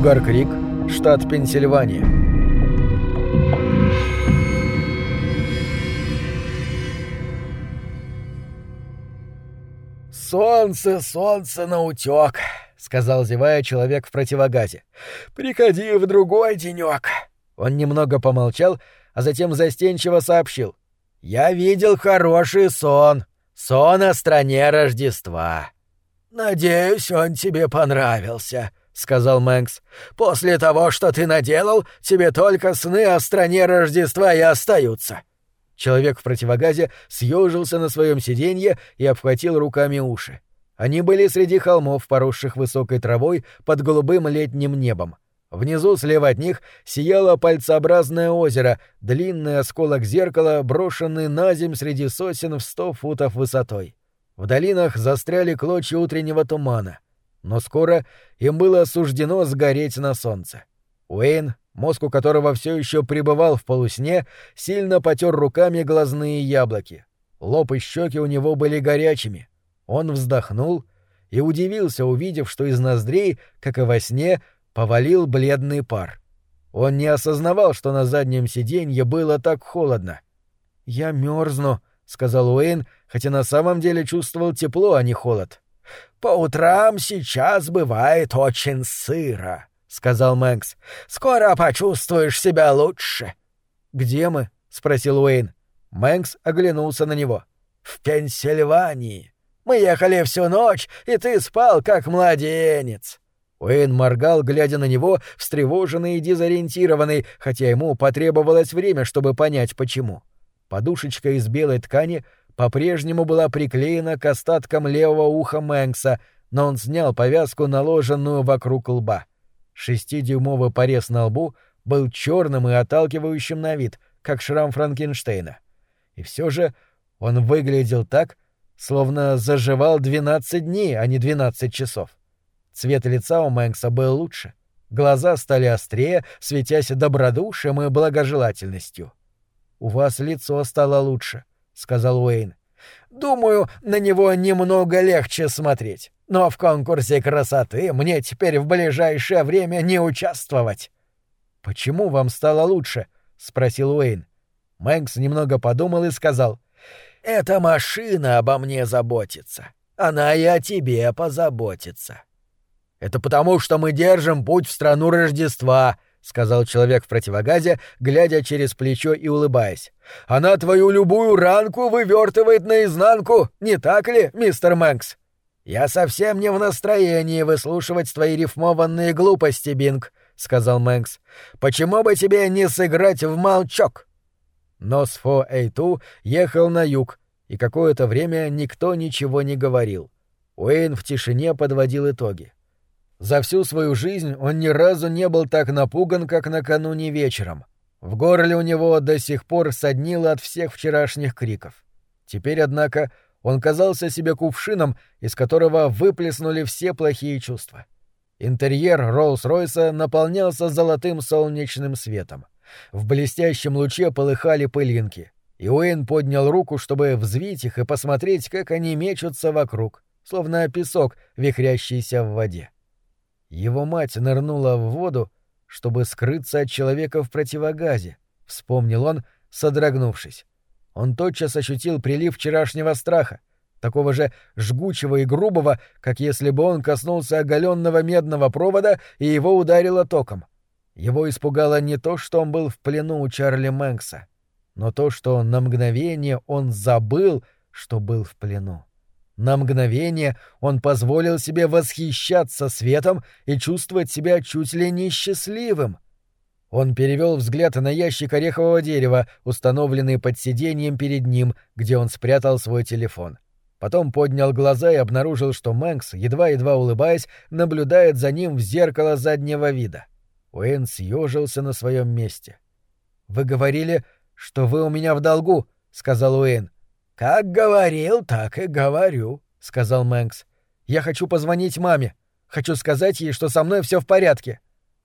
Сугар-Крик, штат Пенсильвания. «Солнце, солнце наутёк», — сказал, зевая, человек в противогазе. «Приходи в другой денёк». Он немного помолчал, а затем застенчиво сообщил. «Я видел хороший сон. Сон о стране Рождества». «Надеюсь, он тебе понравился», — сказал Мэнкс. «После того, что ты наделал, тебе только сны о стране Рождества и остаются». Человек в противогазе съежился на своем сиденье и обхватил руками уши. Они были среди холмов, поросших высокой травой, под голубым летним небом. Внизу, слева от них, сияло пальцеобразное озеро, длинный осколок зеркала, брошенный на земь среди сосен в сто футов высотой. В долинах застряли клочья утреннего тумана. Но скоро им было суждено сгореть на солнце. Уэйн, мозг у которого все еще пребывал в полусне, сильно потер руками глазные яблоки. Лоб и щеки у него были горячими. Он вздохнул и удивился, увидев, что из ноздрей, как и во сне, повалил бледный пар. Он не осознавал, что на заднем сиденье было так холодно. «Я мерзну», — сказал Уэйн, хотя на самом деле чувствовал тепло, а не холод. «По утрам сейчас бывает очень сыро», — сказал Мэнкс. «Скоро почувствуешь себя лучше». «Где мы?» — спросил Уэйн. Мэнкс оглянулся на него. «В Пенсильвании. Мы ехали всю ночь, и ты спал, как младенец». Уэйн моргал, глядя на него, встревоженный и дезориентированный, хотя ему потребовалось время, чтобы понять, почему. Подушечка из белой ткани по-прежнему была приклеена к остаткам левого уха Мэнкса, но он снял повязку, наложенную вокруг лба. Шестидюймовый порез на лбу был черным и отталкивающим на вид, как шрам Франкенштейна. И все же он выглядел так, словно заживал 12 дней, а не 12 часов. Цвет лица у Мэнкса был лучше. Глаза стали острее, светясь добродушием и благожелательностью. «У вас лицо стало лучше», — сказал Уэйн. «Думаю, на него немного легче смотреть но в конкурсе красоты мне теперь в ближайшее время не участвовать. Почему вам стало лучше? спросил Уэйн. Мэнкс немного подумал и сказал: "Эта машина обо мне заботится. Она и о тебе позаботится". Это потому, что мы держим путь в страну Рождества, сказал человек в противогазе, глядя через плечо и улыбаясь. Она твою любую ранку вывертывает наизнанку, не так ли, мистер Мэнкс? «Я совсем не в настроении выслушивать твои рифмованные глупости, Бинг», — сказал Мэнкс. «Почему бы тебе не сыграть в молчок?» Нос Фо Эйту ехал на юг, и какое-то время никто ничего не говорил. Уэйн в тишине подводил итоги. За всю свою жизнь он ни разу не был так напуган, как накануне вечером. В горле у него до сих пор соднило от всех вчерашних криков. Теперь, однако, он казался себе кувшином, из которого выплеснули все плохие чувства. Интерьер Роллс-Ройса наполнялся золотым солнечным светом. В блестящем луче полыхали пылинки, и Уэйн поднял руку, чтобы взвить их и посмотреть, как они мечутся вокруг, словно песок, вихрящийся в воде. Его мать нырнула в воду, чтобы скрыться от человека в противогазе, вспомнил он, содрогнувшись он тотчас ощутил прилив вчерашнего страха, такого же жгучего и грубого, как если бы он коснулся оголенного медного провода и его ударило током. Его испугало не то, что он был в плену у Чарли Мэнкса, но то, что на мгновение он забыл, что был в плену. На мгновение он позволил себе восхищаться светом и чувствовать себя чуть ли не счастливым — он перевел взгляд на ящик орехового дерева, установленный под сиденьем перед ним, где он спрятал свой телефон. Потом поднял глаза и обнаружил, что Мэнкс, едва-едва улыбаясь, наблюдает за ним в зеркало заднего вида. Уэйн съежился на своем месте. «Вы говорили, что вы у меня в долгу», — сказал Уэйн. «Как говорил, так и говорю», — сказал Мэнкс. «Я хочу позвонить маме. Хочу сказать ей, что со мной все в порядке».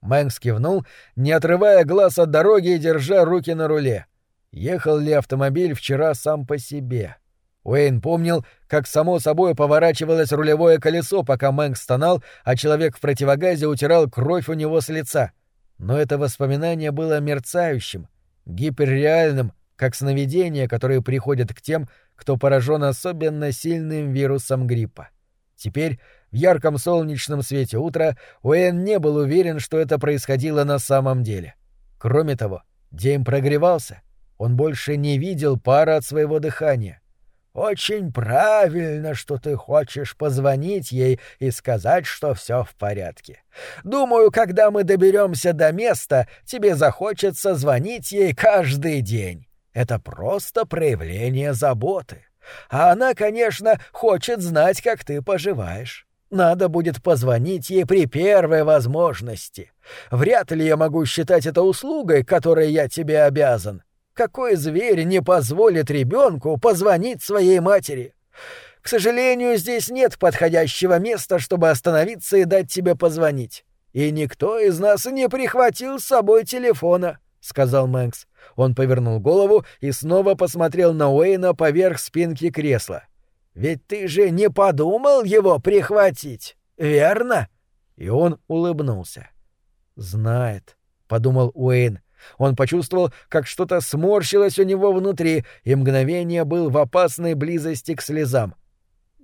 Мэнкс кивнул, не отрывая глаз от дороги и держа руки на руле. Ехал ли автомобиль вчера сам по себе? Уэйн помнил, как само собой поворачивалось рулевое колесо, пока Мэнк стонал, а человек в противогазе утирал кровь у него с лица. Но это воспоминание было мерцающим, гиперреальным, как сновидения, которые приходят к тем, кто поражен особенно сильным вирусом гриппа. Теперь, в ярком солнечном свете утра, Уэйн не был уверен, что это происходило на самом деле. Кроме того, день прогревался, он больше не видел пара от своего дыхания — очень правильно, что ты хочешь позвонить ей и сказать, что все в порядке. Думаю, когда мы доберемся до места, тебе захочется звонить ей каждый день. Это просто проявление заботы. А она, конечно, хочет знать, как ты поживаешь. Надо будет позвонить ей при первой возможности. Вряд ли я могу считать это услугой, которой я тебе обязан. Какой зверь не позволит ребенку позвонить своей матери? К сожалению, здесь нет подходящего места, чтобы остановиться и дать тебе позвонить. И никто из нас не прихватил с собой телефона, сказал Мэнкс. Он повернул голову и снова посмотрел на Уэйна поверх спинки кресла. Ведь ты же не подумал его прихватить, верно? И он улыбнулся. Знает, подумал Уэйн. Он почувствовал, как что-то сморщилось у него внутри, и мгновение был в опасной близости к слезам.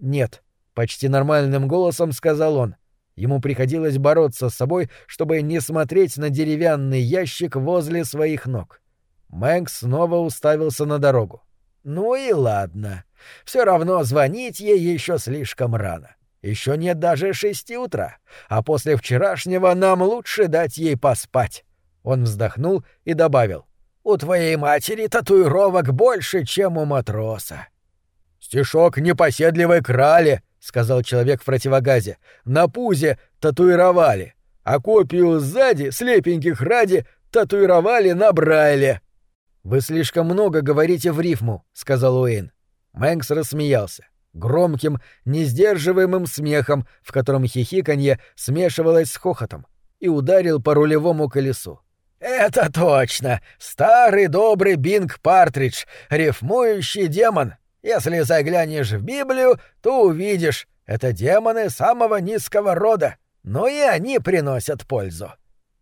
«Нет», — почти нормальным голосом сказал он. Ему приходилось бороться с собой, чтобы не смотреть на деревянный ящик возле своих ног. Мэнк снова уставился на дорогу. «Ну и ладно. Все равно звонить ей еще слишком рано. Еще нет даже шести утра, а после вчерашнего нам лучше дать ей поспать. Он вздохнул и добавил. «У твоей матери татуировок больше, чем у матроса». «Стишок непоседливой крали», — сказал человек в противогазе. «На пузе татуировали, а копию сзади, слепеньких ради, татуировали на Брайле». «Вы слишком много говорите в рифму», — сказал Уэйн. Мэнкс рассмеялся. Громким, несдерживаемым смехом, в котором хихиканье смешивалось с хохотом, и ударил по рулевому колесу. «Это точно! Старый добрый Бинг Партридж, рифмующий демон. Если заглянешь в Библию, то увидишь, это демоны самого низкого рода, но и они приносят пользу».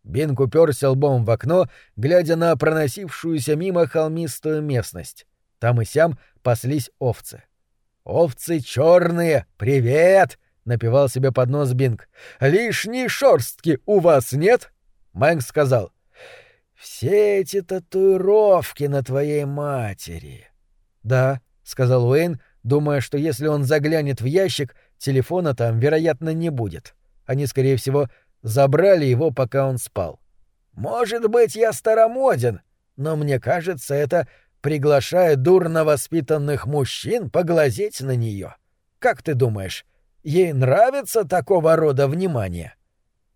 Бинг уперся лбом в окно, глядя на проносившуюся мимо холмистую местность. Там и сям паслись овцы. «Овцы черные! Привет!» — напевал себе под нос Бинг. «Лишней шорстки у вас нет?» Мэнк сказал. Все эти татуировки на твоей матери. Да, сказал Уэйн, думая, что если он заглянет в ящик, телефона там, вероятно, не будет. Они, скорее всего, забрали его, пока он спал. Может быть, я старомоден, но мне кажется, это приглашает дурно воспитанных мужчин поглазеть на нее. Как ты думаешь, ей нравится такого рода внимание? —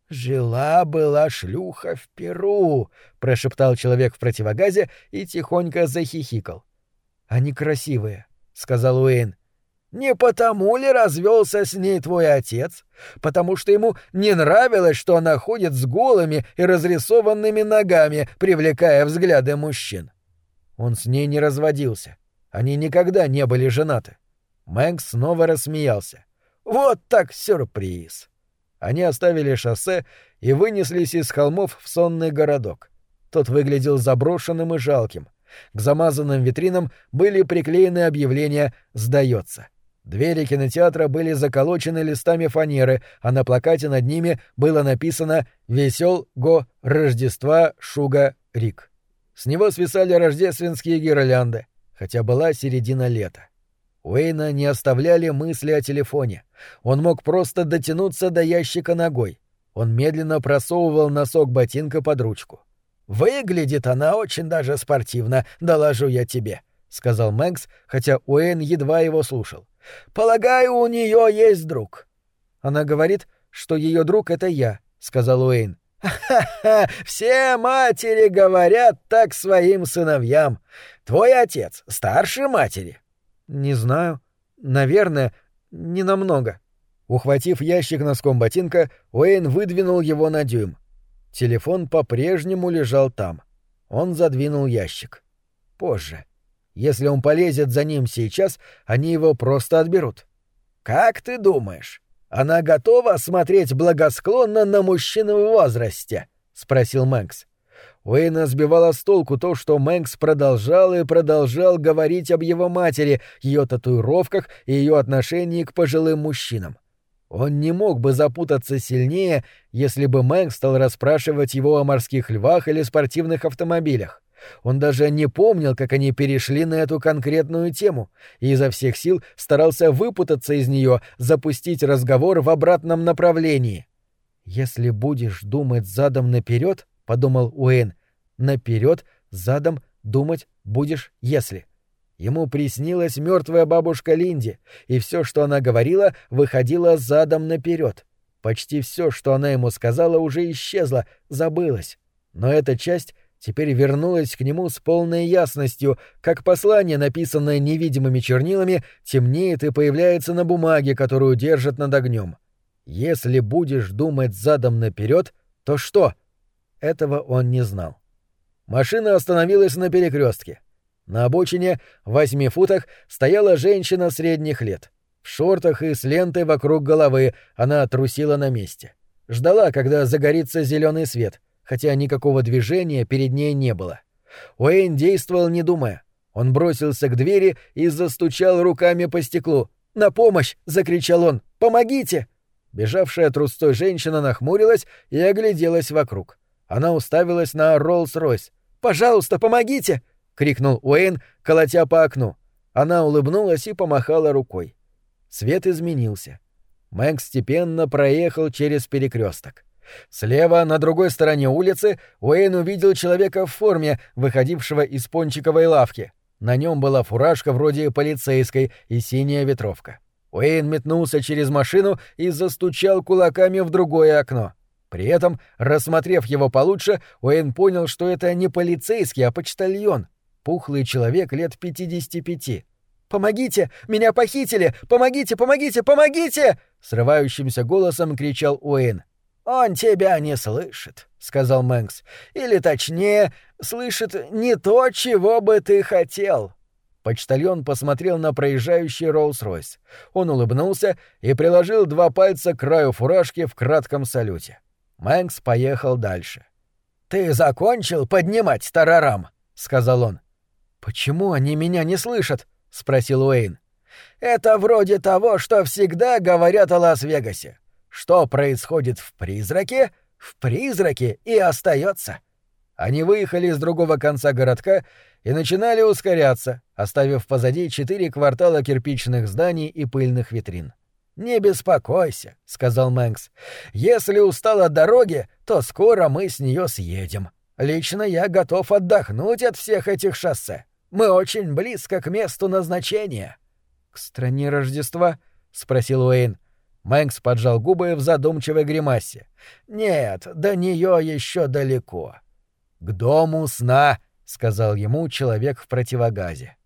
«Жила-была шлюха в Перу», — прошептал человек в противогазе и тихонько захихикал. «Они красивые», — сказал Уэйн. «Не потому ли развелся с ней твой отец? Потому что ему не нравилось, что она ходит с голыми и разрисованными ногами, привлекая взгляды мужчин». Он с ней не разводился. Они никогда не были женаты. Мэнк снова рассмеялся. «Вот так сюрприз!» Они оставили шоссе и вынеслись из холмов в сонный городок. Тот выглядел заброшенным и жалким. К замазанным витринам были приклеены объявления «Сдается». Двери кинотеатра были заколочены листами фанеры, а на плакате над ними было написано «Весел го Рождества Шуга Рик». С него свисали рождественские гирлянды, хотя была середина лета. Уэйна не оставляли мысли о телефоне. Он мог просто дотянуться до ящика ногой. Он медленно просовывал носок ботинка под ручку. «Выглядит она очень даже спортивно, доложу я тебе», — сказал Мэнкс, хотя Уэйн едва его слушал. «Полагаю, у нее есть друг». «Она говорит, что ее друг — это я», — сказал Уэйн. «Ха-ха! Все матери говорят так своим сыновьям. Твой отец старше матери?» «Не знаю. Наверное, не намного». Ухватив ящик носком ботинка, Уэйн выдвинул его на дюйм. Телефон по-прежнему лежал там. Он задвинул ящик. Позже. Если он полезет за ним сейчас, они его просто отберут. Как ты думаешь, она готова смотреть благосклонно на мужчин в возрасте? спросил Мэнкс. Уэйна сбивала с толку то, что Мэнкс продолжал и продолжал говорить об его матери, ее татуировках и ее отношении к пожилым мужчинам. Он не мог бы запутаться сильнее, если бы Мэнкс стал расспрашивать его о морских львах или спортивных автомобилях. Он даже не помнил, как они перешли на эту конкретную тему, и изо всех сил старался выпутаться из нее, запустить разговор в обратном направлении. «Если будешь думать задом наперед, — подумал Уэйн, — наперед, задом думать будешь, если...» Ему приснилась мертвая бабушка Линди, и все, что она говорила, выходило задом наперед. Почти все, что она ему сказала, уже исчезло, забылось. Но эта часть теперь вернулась к нему с полной ясностью, как послание, написанное невидимыми чернилами, темнеет и появляется на бумаге, которую держат над огнем. Если будешь думать задом наперед, то что? Этого он не знал. Машина остановилась на перекрестке. На обочине, в восьми футах, стояла женщина средних лет. В шортах и с лентой вокруг головы она трусила на месте. Ждала, когда загорится зеленый свет, хотя никакого движения перед ней не было. Уэйн действовал не думая. Он бросился к двери и застучал руками по стеклу. «На помощь!» — закричал он. «Помогите!» Бежавшая трустой женщина нахмурилась и огляделась вокруг. Она уставилась на Роллс-Ройс. «Пожалуйста, помогите!» — крикнул Уэйн, колотя по окну. Она улыбнулась и помахала рукой. Свет изменился. Мэнк степенно проехал через перекресток. Слева, на другой стороне улицы, Уэйн увидел человека в форме, выходившего из пончиковой лавки. На нем была фуражка вроде полицейской и синяя ветровка. Уэйн метнулся через машину и застучал кулаками в другое окно. При этом, рассмотрев его получше, Уэйн понял, что это не полицейский, а почтальон пухлый человек лет 55. «Помогите! Меня похитили! Помогите, помогите, помогите!» Срывающимся голосом кричал Уэйн. «Он тебя не слышит», — сказал Мэнкс. «Или точнее, слышит не то, чего бы ты хотел». Почтальон посмотрел на проезжающий Роллс-Ройс. Он улыбнулся и приложил два пальца к краю фуражки в кратком салюте. Мэнкс поехал дальше. «Ты закончил поднимать тарарам?» — сказал он. «Почему они меня не слышат?» — спросил Уэйн. «Это вроде того, что всегда говорят о Лас-Вегасе. Что происходит в призраке, в призраке и остается». Они выехали из другого конца городка и начинали ускоряться, оставив позади четыре квартала кирпичных зданий и пыльных витрин. «Не беспокойся», — сказал Мэнкс. «Если устал от дороги, то скоро мы с нее съедем. Лично я готов отдохнуть от всех этих шоссе. Мы очень близко к месту назначения. — К стране Рождества? — спросил Уэйн. Мэнкс поджал губы в задумчивой гримасе. — Нет, до нее еще далеко. — К дому сна, — сказал ему человек в противогазе.